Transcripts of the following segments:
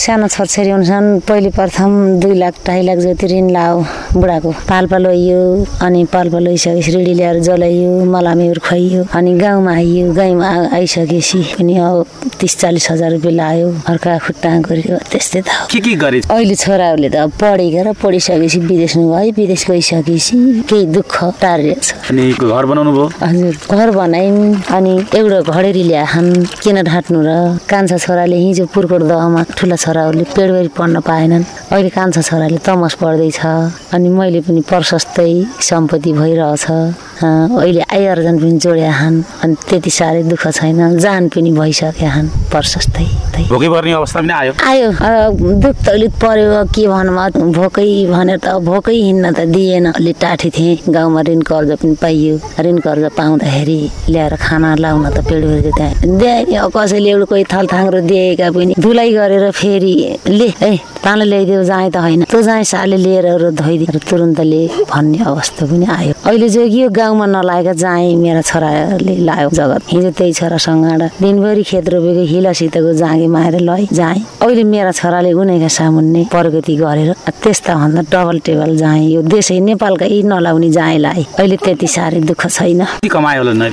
सानो छोरछोरी हुन्छन् पहिले प्रथम दुई लाख ढाई लाख जति ऋण लाओ बुढाको। पाल्पा लैयो अनि पाल्पा लैसकेपछि ऋणी ल्याएर जलाइयो मलामीहरू खुवाइयो अनि गाउँमा आइयो गाउँमा आ- आइसकेपछि पनि अब तिस चालिस हजार रुपियाँ लायो अर्का खुट्टा गऱ्यो त्यस्तै त। के के गरे? अहिले छोराहरूले त अब पढेर पढिसकेपछि विदेशमा गयो विदेश गइसकेपछि केही दुःख टारिरहेको छ। अनि घर बनाउनु भयो? हजुर घर बनायौँ अनि एउटा घडेरी ल्याएछन् किन ढाँट्नु र कान्छा छोराले हिजो पुर्कोट दहमा ठुला छोराहरूले पेडबेरी पढ्न पाएनन्। अहिले कान्छा छोराले तमस पढ्दैछ अनि मैले पनि प्रशस्तै सम्पत्ति भइरहेछ। अहिले आय अर्जन पनि जोड्या छन् अनि त्यति साह्रै दुःख छैन जान पनि भइसकेका छन् प्रशस्तै भोकै पर्ने अवस्था पनि आयो? आयो दुख तकलिफ पर्यो के भनौँ भोकै भनेर त भोकै हिँड्न त दिएन। अलि टाठी थिएँ गाउँमा ऋण कर्ज पनि पाइयो। ऋण कर्ज पाउँदाखेरि ल्याएर खाना लाउन त पेडबेरको त्यहाँ। कसैले एउटा कोही थलथाङ्रो दिएका पनि धुलाइ गरेर फेरि ले ए ताँले ल्याइदेऊ जाँ त होइन। तँ जाँ साले लिएर धोइदिएर तुरुन्तले भन्ने अवस्था पनि आयो। अहिले जोगियो गाउँमा नलागेका जाँ मेरा छोराले लायो जगत। हिजो त्यही छोरासँग दिनभरि खेत रोपेको हिलासितको जाँगे माएर लै जाँ अहिले मेरा छोराले उनीका सामुन्ने प्रगति गरेर त्यस्ता भन्दा डबल टेबल जाँ यो देशै नेपालकै नलाउने जाँ लाए अहिले त्यति साह्रै दुःख छैन। कमायो होला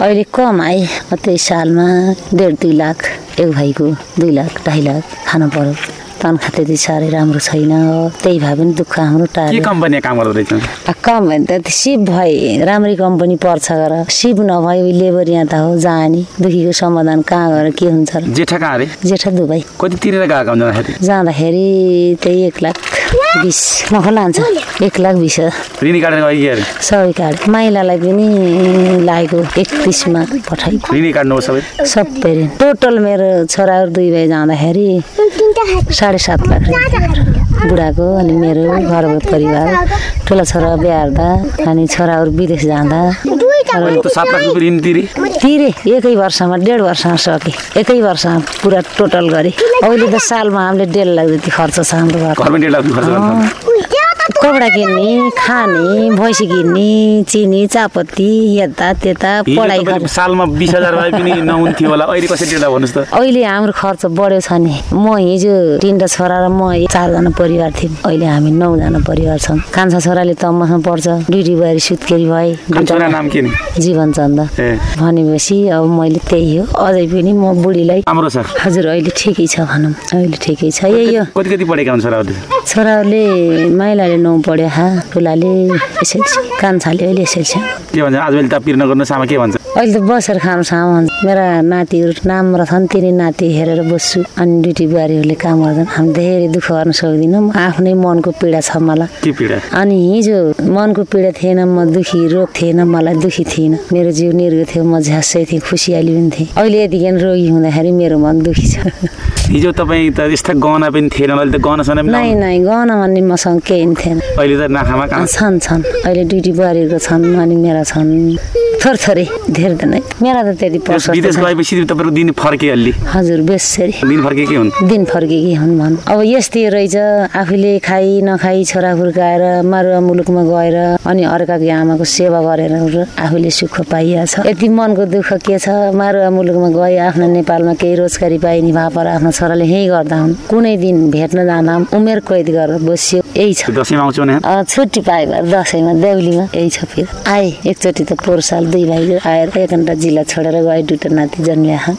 अहिले कम आए त्यही सालमा डेढ दुई लाख एक भाइको दुई लाख ढाई लाख खानु पर्यो। तनखा त्यति साह्रै राम्रो छैन। त्यही भए पनि दुःख हाम्रो टाढो। कम्पनी काम गर्दो रहेछ? आ, कम भने त सिप भए राम्रै कम्पनी पर्छ गर। सिप नभए लेबर यहाँ त हो जाने। दुखीको समाधान कहाँ गएर के हुन्छ जेठा कहाँ अरे जेठा दुबई। कति तिरेर गएको जाँदाखेरि त्यही एक लाख बिस। मख लान्छ एक लाख बिस। हजार सबै काट। माइलालाई पनि लागेको एकतिसमा पठाइ सबै। टोटल मेरो छोराहरू दुई भाइ जाँदाखेरि साढे सात लाख बुढाको अनि मेरो घर परिवार। ठुला छोरा बिहा हेर्दा अनि छोराहरू विदेश जाँदा। तिरे। तिरे एकै वर्षमा डेढ वर्षमा सके। एकै वर्षमा पुरा टोटल गरे। अहिले त सालमा हामीले डेढ लाख जति खर्च छ हाम्रो घर घरमा कपडा किन्ने खाने भैँसी किन्ने चिनी चापत्ती यता त्यता पढाइ सालमा बिस हजार भए पनि नहुन्थ्यो होला। अहिले कसरी तिर्दा भन्नुहोस् त। अहिले हाम्रो खर्च बढ्यो छ नि। म हिजो तिनवटा छोरा र म चारजना परिवार थियौँ। अहिले हामी नौजना परिवार छौँ। कान्छा छोराले तम्मामा पढ्छ। ड्युटी भएर सुत्केरी भए नाम के जीवन चन्द। भनेपछि अब मैले त्यही हो। अझै पनि म बुढीलाई हजुर अहिले ठिकै छ भनौँ। अहिले ठिकै छ। यही हो। कति कति पढेका छोराहरूले? माइलाले नौ पढ्यो हा? ठुलाले एसएलसी कान्छाले अहिले एसएलसी के भन्छ आजभोलि त पिर नगर्नु सामा के भन्छ? अहिले त बसेर खानु सामा भन्छ मेरा नातिहरू राम्रो छन् तिनी नाति हेरेर बस्छु। अनि ड्युटी बुहारीहरूले काम गर्छन्। हामी धेरै दुःख गर्न सक्दिनँ। आफ्नै मनको पीडा छ मलाई। के पीडा? अनि हिजो मनको पीडा थिएन म दुखी रोग थिएन मलाई दुखी थिएन। मेरो जिउ निर्गो थियो म झ्यासै थिएँ खुसियाली पनि थिएँ। अहिले यतिखेर रोगी हुँदाखेरि मेरो मन दुखी छ। हिजो तपाईँ त यस्ता गहना पनि थिएन अहिले त गहना नै नै गहना भन्ने मसँग केही पनि थिएन। अहिले त नाखामा छन् छन्। अहिले ड्युटी बुहारीको छन् अनि मेरा छन्। थोरथोरै। धेरै त नै मेरा त त्यति विदेश गएपछि तपाईँको दिन फर्के अलि हजुर बेसरी दिन फर्के के हुन् दिन हुन् भन् अब यस्तै रहेछ आफूले खाइ नखाइ छोरा हुर्काएर मारुवा मुलुकमा गएर अनि अर्काको आमाको सेवा गरेर आफूले सुख पाइएको छ यति मनको दुःख के छ मारुवा मुलुकमा गए आफ्नो नेपालमा केही रोजगारी पाइने भए पर आफ्नो छोराले यहीँ गर्दा हुन् कुनै दिन भेट्न जाँदा उमेर कैद गरेर बस्यो यही छ दसैँमा आउँछु छुट्टी पायो भएर दसैँमा देउलीमा यही छ फेरि आए एकचोटि त पोहोर साल दुई भाइ आएर एक जिल्ला छोडेर गए दुइटा नाति जन्मिया